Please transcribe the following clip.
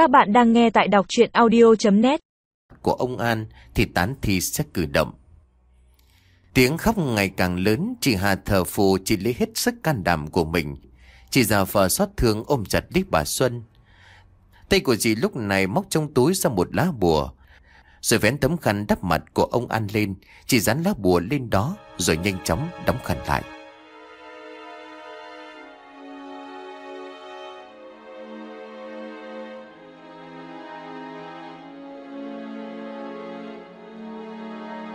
Các bạn đang nghe tại đọc chuyện audio.net của ông An thì tán thi sẽ cử động. Tiếng khóc ngày càng lớn, chị Hà thờ phù chỉ lấy hết sức can đảm của mình. Chị già phờ xót thương ôm chặt đít bà Xuân. Tay của chị lúc này móc trong túi ra một lá bùa. Rồi vén tấm khăn đắp mặt của ông An lên, chị dán lá bùa lên đó rồi nhanh chóng đóng khăn lại.